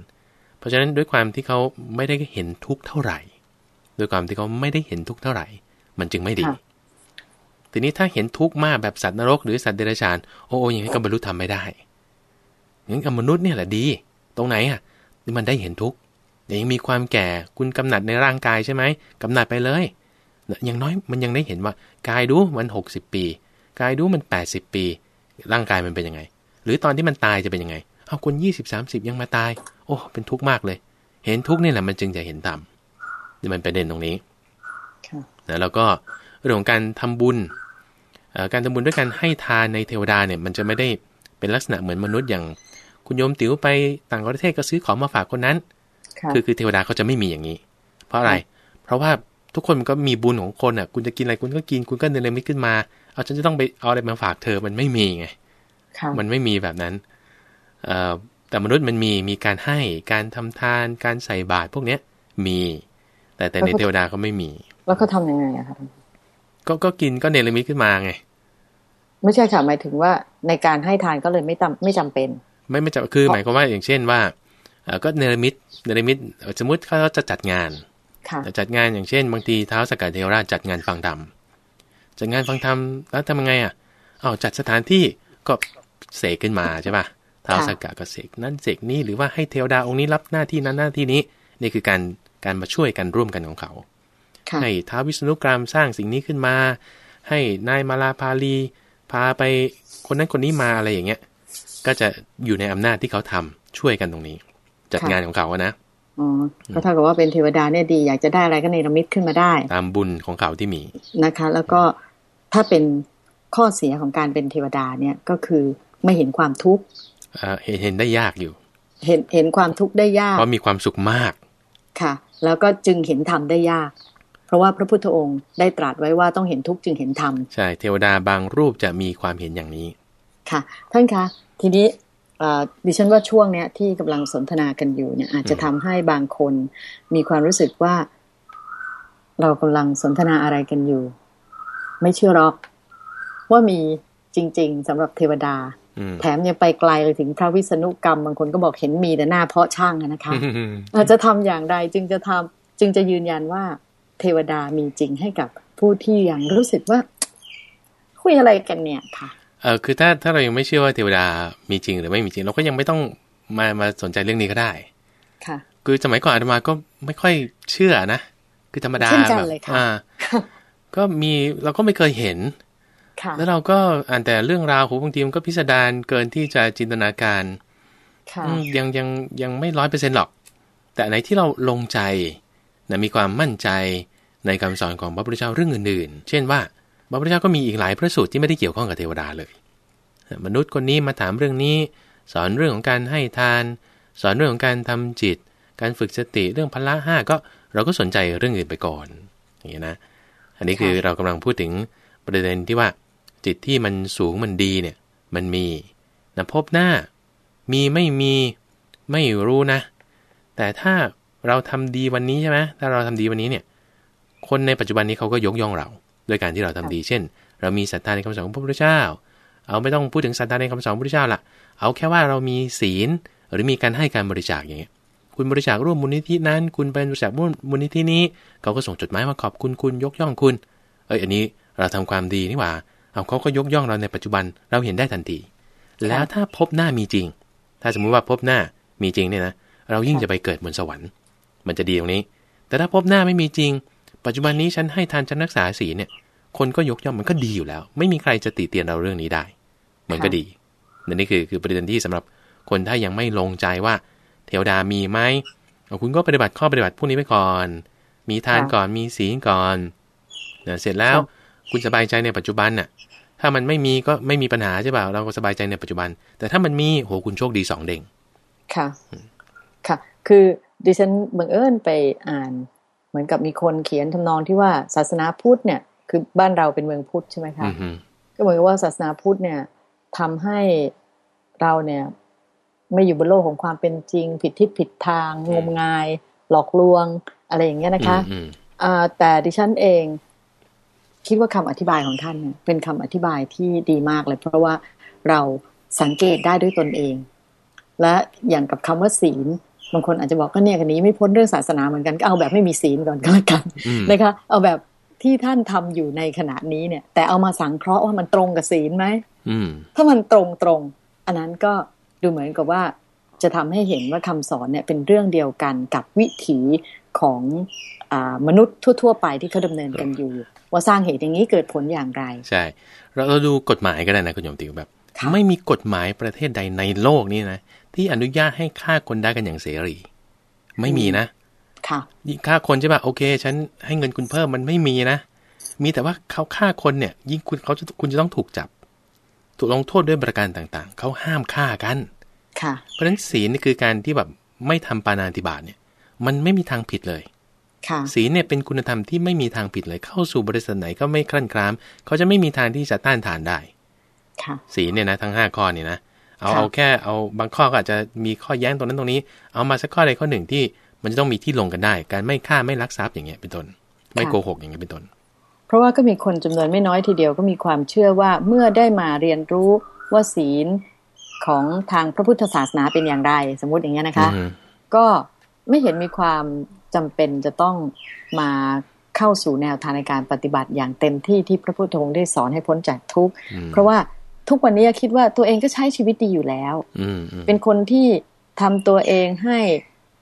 เพราะฉะนั้นด้วยความที่เขาไม่ได้เห็นทุกข์เท่าไหร่ ด้วยความที่เขาไม่ได้เห็นทุกข์เท่าไหร่ มันจึงไม่ดีค่ะทีนี้ถ้าเห็นทุกข์มากแบบสัตว์นรกหรือสัตว์เดรัจฉานโอ้โอ้อย่างนี้ก็บรรลุธรรมไม่ได้งั้นกับมนุษย์เนี่ยแหละดี ตรงไหนอะนี่มันได้เห็นทุกข์แต่ยังมีความแก่คุณกำหนัดในร่างกายใช่ไหมกำหนัดไปเลยอย่างน้อยมันยังได้เห็นว่ากายดูมัน 60 ปี กายดูมัน 80 ปี ร่างกายมันเป็นยังไง หรือตอนที่มันตายจะเป็นยังไง เอาคน 20 30 ยังมาตาย โอ้ เป็นทุกข์มากเลย เห็นทุกข์นี่แหละมันจึงจะเห็นธรรม นี่มันประเด็นตรงนี้ค่ะนะแล้วก็เรื่องของการทำบุญเอ่อการทำบุญด้วยการให้ทานในเทวดาเนี่ยมันจะไม่ได้เป็นลักษณะเหมือนมนุษย์อย่าง คุณโยมติ๋วไปต่างประเทศก็ซื้อของมาฝากคนนั้นค่ะคือคือเทวดาเขาจะไม่มีอย่างนี้ เพราะอะไร เพราะว่าทุกคนมันก็มีบุญของคนอะ คุณจะกินอะไรคุณก็กินคุณก็เนรมิตขึ้นมา เอาฉันจะต้องไปเอาอะไรมาฝากเธอมันไม่มีไงค่ะมันไม่มีแบบนั้นเอ่อแต่มนุษย์มันมีมีการให้การทำทาน การใส่บาตรพวกเนี้ยมี แต่แต่ในเทวดาเขาไม่มี แล้วเขาทำยังไงอะคะก็ก็กินก็เนรมิตขึ้นมาไง ไม่ใช่ค่ะหมายถึงว่าในการให้ทานก็เลยไม่จำไม่จำเป็น ไม่ไม่จะคือหมายความว่าอย่างเช่นว่าเอ่อก็เนรมิตเนรมิตเอ่อสมมติเขาจะจัดงานค่ะจัดงานอย่างเช่น บางทีเท้าวสกกัดเทวราชจัดงานฟังธรรมจัดงานฟังธรรมแล้วทำยังไงอะอ้าวจัดสถานที่ก็เสกขึ้นมาใช่ป่ะเท้าวสกกัดก็เสกนั่นเสกนี่หรือว่าให้เทวดาองค์นี้รับหน้าที่นั้นหน้าที่นี้ นี่คือการ การมาช่วยกันร่วมกันของเขาค่ะให้ท้าววิษณุกรามสร้างสิ่งนี้ขึ้นมา ให้นายมาลาพาลี พาไปคนนั้นคนนี้มาอะไรอย่างเงี้ย ก็จะอยู่ในอำนาจที่เขาทำช่วยกันตรงนี้ จัดงานของเขาอะนะอ๋อก็เท่ากับว่าเป็นเทวดาเนี่ยดี อยากจะได้อะไรก็เนรมิตขึ้นมาได้ ตามบุญของเขาที่มีนะคะ แล้วก็ถ้าเป็นข้อเสียของการเป็นเทวดาเนี่ยก็คือไม่เห็นความทุกข์เอ่อเห็นเห็นได้ยากอยู่ เห็นเห็นความทุกข์ได้ยากเพราะมีความสุขมาก ค่ะ แล้วก็จึงเห็นธรรมได้ยาก เพราะว่าพระพุทธองค์ได้ตรัสไว้ว่าต้องเห็นทุกข์จึงเห็นธรรม ใช่ เทวดาบางรูปจะมีความเห็นอย่างนี้ ค่ะ ท่านคะ ทีนี้เอ่อดิฉันว่าช่วงเนี้ยที่กำลังสนทนากันอยู่เนี่ย อาจจะทำให้บางคนมีความรู้สึกว่า เรากำลังสนทนาอะไรกันอยู่ ไม่เชื่อหรอกว่ามีจริง ๆสำหรับเทวดาอืม แถมยังไปไกลเลยถึงพระวิษณุกรรม บางคนก็บอกเห็นมีแต่หน้าเพาะช่างอะนะคะอาจจะทำอย่างไรจึงจะทำจึงจะยืนยันว่าเทวดามีจริงให้กับผู้ที่ยังรู้สึกว่า คุยอะไรกันเนี่ยค่ะเออคือถ้าถ้าเรายังไม่เชื่อว่าเทวดามีจริงหรือไม่มีจริง เราก็ยังไม่ต้องมามาสนใจเรื่องนี้ก็ได้ ค่ะ คือสมัยก่อนอาตมาก็ไม่ค่อยเชื่อนะคือธรรมดาเช่นกันแบบเลยค่ะอ่า ก็มีเราก็ไม่เคยเห็นค่ะ แล้วเราก็อ่านแต่เรื่องราวโหบางทีมันก็พิสดารเกินที่จะจินตนาการค่ะอืมยังยังยังไม่ร้อยเปอร์เซ็นต์หรอก แต่ไหนที่เราลงใจนะมีความมั่นใจในคำสอนของพระพุทธเจ้าเรื่องอื่นๆ เช่นว่าพระพุทธเจ้าก็มีอีกหลายพระสูตรที่ไม่ได้เกี่ยวข้องกับเทวดาเลย มนุษย์คนนี้มาถามเรื่องนี้ สอนเรื่องของการให้ทาน สอนเรื่องของการทำจิต การฝึกสติเรื่องพละห้าก็เราก็สนใจเรื่องอื่นไปก่อนอย่างนี้นะ อันนี้คือเรากำลังพูดถึง ประเด็นที่ว่า จิตที่มันสูงมันดีเนี่ย มันมีนะพบหน้า มีไม่มีไม่รู้นะ แต่ถ้าเราทำดีวันนี้ใช่ไหมถ้าเราทำดีวันนี้เนี่ย คนในปัจจุบันนี้เขาก็ยกย่องเราด้วยการที่เราทำดี เช่น เรามีศรัทธาในคำสอนของพระพุทธเจ้า เอาไม่ต้องพูดถึงศรัทธาในคำสอนพระพุทธเจ้าละเอาแค่ว่าเรามีศีล หรือมีการให้การบริจาคอย่างเงี้ย คุณบริจาคร่วมมูลนิธินั้น คุณเป็นบริจาคร่วมมูลนิธินี้ เขาก็ส่งจดหมายมาขอบคุณคุณยกย่องคุณ เอ้ยอันนี้ เราทำความดีนี่หว่าเอาเขาก็ยกย่องเราในปัจจุบันเราเห็นได้ทันที แล้วถ้าพบหน้ามีจริง ถ้าสมมุติว่าพบหน้ามีจริงเนี่ยนะเรายิ่งจะไปเกิดบนสวรรค์ มันจะดีตรงนี้ แต่ถ้าพบหน้าไม่มีจริง ปัจจุบันนี้ฉันให้ทานฉันรักษาศีลเนี่ย คนก็ยกย่องมันก็ดีอยู่แล้ว ไม่มีใครจะติเตียนเราเรื่องนี้ได้ มันก็ดีนั่นนี่คือคือประเด็นที่สำหรับคนถ้ายังไม่ลงใจว่า เทวดามีไหมเอาคุณก็ปฏิบัติข้อปฏิบัติพวกนี้ไปก่อน มีทานค่ะก่อนมีศีลก่อนนะเสร็จแล้ว ครับคุณสบายใจในปัจจุบันน่ะ ถ้ามันไม่มีก็ไม่มีปัญหาใช่เปล่า เราก็สบายใจในปัจจุบัน แต่ถ้ามันมีโหคุณโชคดีสองเด้งค่ะ ค่ะ คือดิฉันบังเอิญไปอ่าน เหมือนกับมีคนเขียนทำนองที่ว่าศาสนาพุทธเนี่ย คือบ้านเราเป็นเมืองพุทธใช่ไหมคะอือฮึก็เหมือนกับว่าศาสนาพุทธเนี่ยทำให้เราเนี่ย ไม่อยู่บนโลกของความเป็นจริง ผิดทิศผิดทาง งมงาย หลอกลวงอะไรอย่างเงี้ยนะคะอืมอ่าแต่ดิฉันเอง คิดว่าคำอธิบายของท่านเนี่ยเป็นคำอธิบายที่ดีมากเลย เพราะว่าเราสังเกตได้ด้วยตนเอง และอย่างกับคำว่าศีลบางคนอาจจะบอกก็เนี่ยกันนี้ไม่พ้นเรื่องศาสนาเหมือนกันก็เอาแบบไม่มีศีลก่อนก็แล้วกันอืมนะคะเอาแบบที่ท่านทำอยู่ในขณะนี้เนี่ย แต่เอามาสังเคราะห์ว่ามันตรงกับศีลไหมอืมถ้ามันตรงตรงๆอันนั้นก็ดูเหมือนกับว่าจะทำให้เห็นว่าคำสอนเนี่ยเป็นเรื่องเดียวกันกับวิถีของอา มนุษย์ทั่ว ๆ ไปที่เขาดำเนินกันอยู่ ว่าสร้างเหตุอย่างนี้เกิดผลอย่างไร ใช่ เราเราดูกฎหมายก็ได้นะคุณโยมติวแบบค่ะไม่มีกฎหมายประเทศใดในโลกนี้นะที่อนุญาตให้ฆ่าคนได้กันอย่างเสรี ไม่มีนะค่ะยิ่งฆ่าคนใช่ป่ะโอเค ฉันให้เงินคุณเพิ่มมันไม่มีนะ มีแต่ว่าเขาฆ่าคนเนี่ย ยิ่งคุณเขาจะคุณจะต้องถูกจับ ถูกลงโทษด้วยประการต่างๆ เขาห้ามฆ่ากัน ค่ะ เพราะฉะนั้นศีลนี่คือการที่แบบไม่ทำปานาติบาตเนี่ย มันไม่มีทางผิดเลยค่ะ ศีลเนี่ยเป็นคุณธรรมที่ไม่มีทางผิดเลยเข้าสู่บริษัทไหนก็ไม่คลั่นคลาม เขาจะไม่มีทางที่จะต้านทานได้ค่ะศีลเนี่ยนะทั้งห้าข้อเนี่ยนะเอาค่ะเอาแค่เอาบางข้อก็อาจจะมีข้อแย้งตรงนั้นตรงนี้ เอามาสักข้อใดข้อหนึ่งที่มันจะต้องมีที่ลงกันได้ การไม่ฆ่าไม่ลักทรัพย์อย่างเงี้ยเป็นต้น ไม่โกหกอย่างเงี้ยเป็นต้น เพราะว่าก็มีคนจำนวนไม่น้อยทีเดียวก็มีความเชื่อว่าเมื่อได้มาเรียนรู้ว่าศีลของทางพระพุทธศาสนาเป็นอย่างไร สมมติอย่างเงี้ยนะคะอืมก็ไม่เห็นมีความ จำเป็นจะต้องมาเข้าสู่แนวทางในการปฏิบัติอย่างเต็มที่ที่พระพุทธองค์ได้สอนให้พ้นจากทุกข์อืมเพราะว่าทุกวันนี้คิดว่าตัวเองก็ใช้ชีวิตดีอยู่แล้วอืมอืมเป็นคนที่ทำตัวเองให้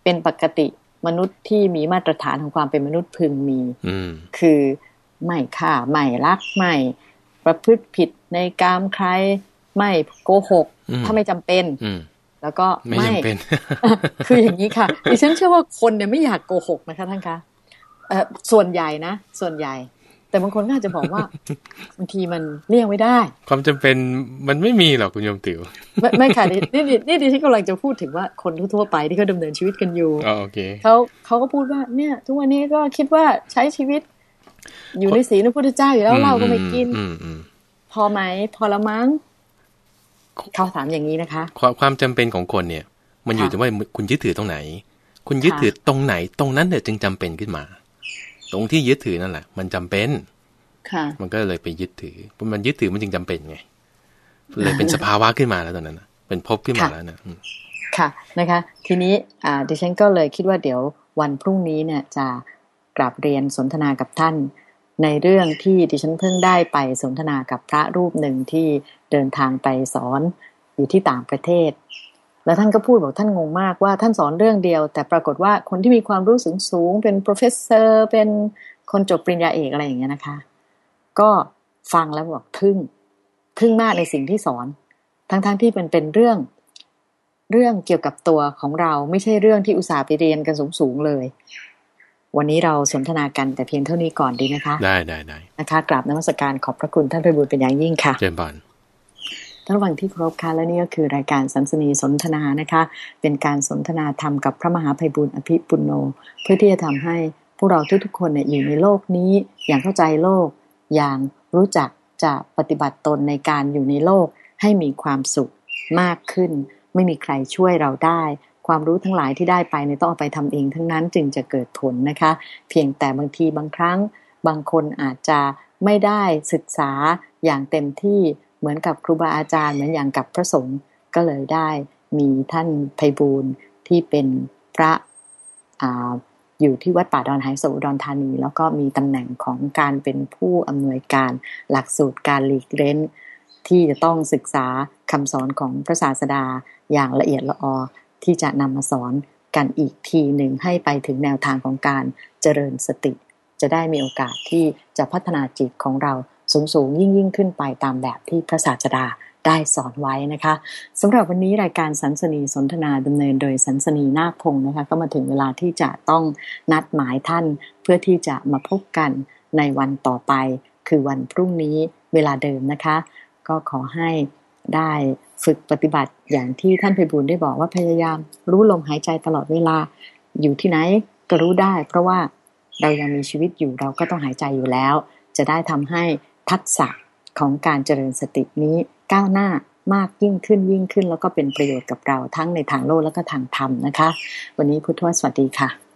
เป็นปกติมนุษย์ที่มีมาตรฐานของความเป็นมนุษย์พึงมีอืมคือไม่ฆ่าไม่ลักไม่ ประพฤติผิดในกามใครไม่โกหกอืมถ้าไม่จำเป็นอืม แล้วก็ไม่จำเป็น คืออย่างนี้ค่ะดิฉันเชื่อว่าคนเนี่ยไม่อยากโกหกนะคะท่านคะเอ่อส่วนใหญ่นะ ส่วนใหญ่ แต่บางคนก็อาจจะบอกว่าบางทีมันเลี่ยงไม่ได้ ความจำเป็นมันไม่มีหรอกคุณโยมติ๋วไม่ไม่ค่ะนี่นี่นี่ดิฉันกำลังจะพูดถึงว่าคนทั่วๆไปที่เขาดำเนินชีวิตกันอยู่อ๋อโอเคเขาเขาก็พูดว่าเนี่ย ทุกวันนี้ก็คิดว่าใช้ชีวิต อยู่ในศีลพระพุทธเจ้าอยู่แล้วเหล้าก็ไม่กินอืมอืมพอไหมพอละมั้ง เขาถามอย่างนี้นะคะ ความความจำเป็นของคนเนี่ย มันอยู่ค่ะที่ว่าคุณยึดถือตรงไหน คุณยึดค่ะถือตรงไหน ตรงนั้นเนี่ยจึงจำเป็นขึ้นมา ตรงที่ยึดถือนั่นแหละ มันจำเป็นค่ะ มันก็เลยไปยึดถือมันยึดถือมันจึงจำเป็นไงเลยเป็นสภาวะขึ้นมาแล้วตอนนั้นนะเป็นภพขึ้นมาค่ะแล้วนะอืมค่ะนะคะ ทีนี้อ่าดิฉันก็เลยคิดว่าเดี๋ยววันพรุ่งนี้เนี่ยจะกราบเรียนสนทนากับท่าน ในเรื่องที่ดิฉันเพิ่งได้ไปสนทนากับพระรูปหนึ่งที่เดินทางไปสอนอยู่ที่ต่างประเทศ แล้วท่านก็พูดบอกท่านงงมากว่าท่านสอนเรื่องเดียว แต่ปรากฏว่าคนที่มีความรู้สูงสูงเป็น professor เป็นคนจบปริญญาเอกอะไรอย่างเงี้ยนะคะ ก็ฟังแล้วบอกทึ่งทึ่งมากในสิ่งที่สอน ทั้งๆที่เป็นเป็นเรื่องเรื่องเกี่ยวกับตัวของเราไม่ใช่เรื่องที่อุตส่าห์ไปเรียนกันสูงๆเลย วันนี้เราสนทนากันแต่เพียงเท่านี้ก่อนดีนะคะ ได้ได้ได้นะคะกราบนมัสการขอบพระคุณท่านไพบุญเป็นอย่างยิ่งค่ะ เจมส์บอลท่านผู้ฟังที่เคารพค่ะและนี่ก็คือรายการสันสนีสนทนานะคะ เป็นการสนทนาธรรมกับพระมหาภัยบุญอภิปุโน เพื่อที่จะทำให้พวกเราทุกๆคนเนี่ยอยู่ในโลกนี้ อย่างเข้าใจโลก อย่างรู้จักจะปฏิบัติตนในการอยู่ในโลกให้มีความสุขมากขึ้น ไม่มีใครช่วยเราได้ ความรู้ทั้งหลายที่ได้ไปเนี่ยต้องเอาไปทำเองทั้งนั้นจึงจะเกิดผลนะคะ เพียงแต่บางทีบางครั้ง บางคนอาจจะไม่ได้ศึกษาอย่างเต็มที่เหมือนกับครูบาอาจารย์เหมือนอย่างกับพระสงฆ์ก็เลยได้มีท่านไพบูลย์ที่เป็นพระออยู่ที่วัดป่าดอนไฮโซอุดรธานี แล้วก็มีตำแหน่งของการเป็นผู้อำนวยการหลักสูตรการหลีกเล้น ที่จะต้องศึกษาคำสอนของพระศาสดาอย่างละเอียดละออ ที่จะนำมาสอนกันอีกทีหนึ่งให้ไปถึงแนวทางของการเจริญสติ จะได้มีโอกาสที่จะพัฒนาจิตของเราสูงสูงยิ่งยิ่งขึ้นไปตามแบบที่พระศาสดาได้สอนไว้นะคะสำหรับวันนี้รายการสันสนีสนทนาดำเนินโดยสันสนีนาคพงศ์นะคะ ก็มาถึงเวลาที่จะต้องนัดหมายท่านเพื่อที่จะมาพบกันในวันต่อไป คือวันพรุ่งนี้เวลาเดิมนะคะ ก็ขอให้ได้ ฝึกปฏิบัติอย่างที่ท่านไพบูลได้บอกว่าพยายาม รู้ลมหายใจตลอดเวลาอยู่ที่ไหนก็รู้ได้ เพราะว่าเรายังมีชีวิตอยู่เราก็ต้องหายใจอยู่แล้ว จะได้ทำให้ทักษะของการเจริญสตินี้ก้าวหน้ามากยิ่งขึ้นยิ่งขึ้น แล้วก็เป็นประโยชน์กับเราทั้งในทางโลกและก็ทางธรรมนะคะ วันนี้พุทธวสวัสดีค่ะ